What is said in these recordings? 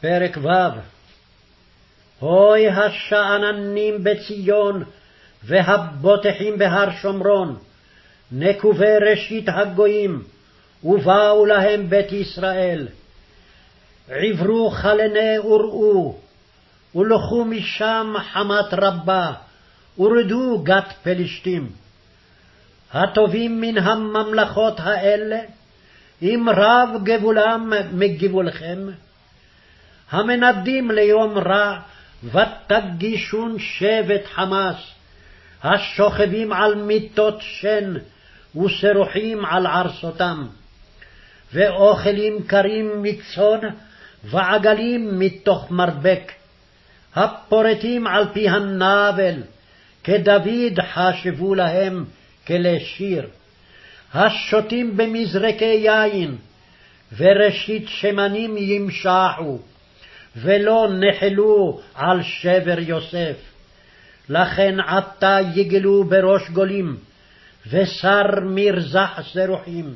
פרק ו' הוי השאננים בציון, והבוטחים בהר שומרון, נקובי ראשית הגויים, ובאו להם בית ישראל. עברו חלני וראו, ולכו משם חמת רבה, ורדו גת פלשתים. הטובים מן הממלכות האלה, אם רב גבולם מגבולכם, המנדים ליום רע, ותגישון שבט חמס, השוכבים על מיטות שן, וסרוחים על ערסותם, ואוכלים קרים מצאן, ועגלים מתוך מרבק, הפורטים על פי הנבל, כדוד חשבו להם כלי שיר, השותים במזרקי יין, וראשית שמנים ימשחו, ולא נחלו על שבר יוסף. לכן עתה יגלו בראש גולים, ושר מרזח זרוחים.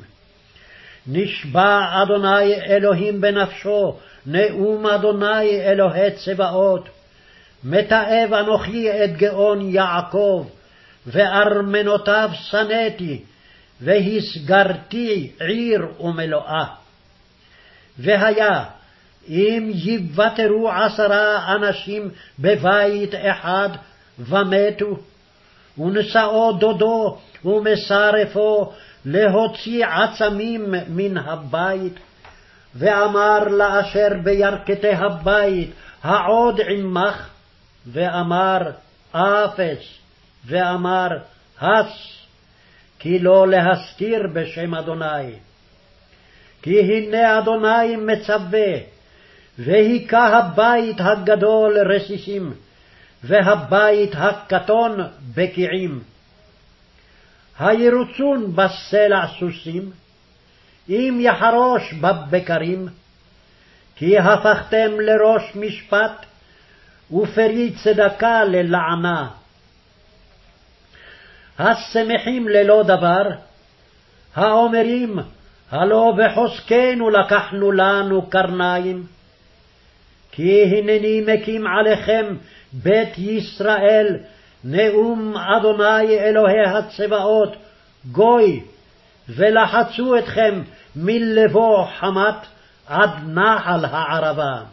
נשבע אדוני אלוהים בנפשו, נאום אדוני אלוהי צבאות. מתעב אנוכי את גאון יעקב, וארמנותיו שנאתי, והסגרתי עיר ומלואה. והיה, אם יוותרו עשרה אנשים בבית אחד ומתו, ונשאו דודו ומשרפו להוציא עצמים מן הבית, ואמר לאשר בירכתי הבית, העוד עמך, ואמר אפס, ואמר הס, כי לא להסתיר בשם אדוני. כי הנה אדוני מצווה, והיכה הבית הגדול רסיסים, והבית הקטון בקיעים. הירוצון בסלע סוסים, אם יחרוש בבקרים, כי הפכתם לראש משפט, ופרי צדקה ללענה. השמחים ללא דבר, האומרים, הלא בחוזקנו לקחנו לנו קרניים. כי הנני מקים עליכם בית ישראל, נאום אדוני אלוהי הצבאות, גוי, ולחצו אתכם מלבוא חמת עד נחל הערבה.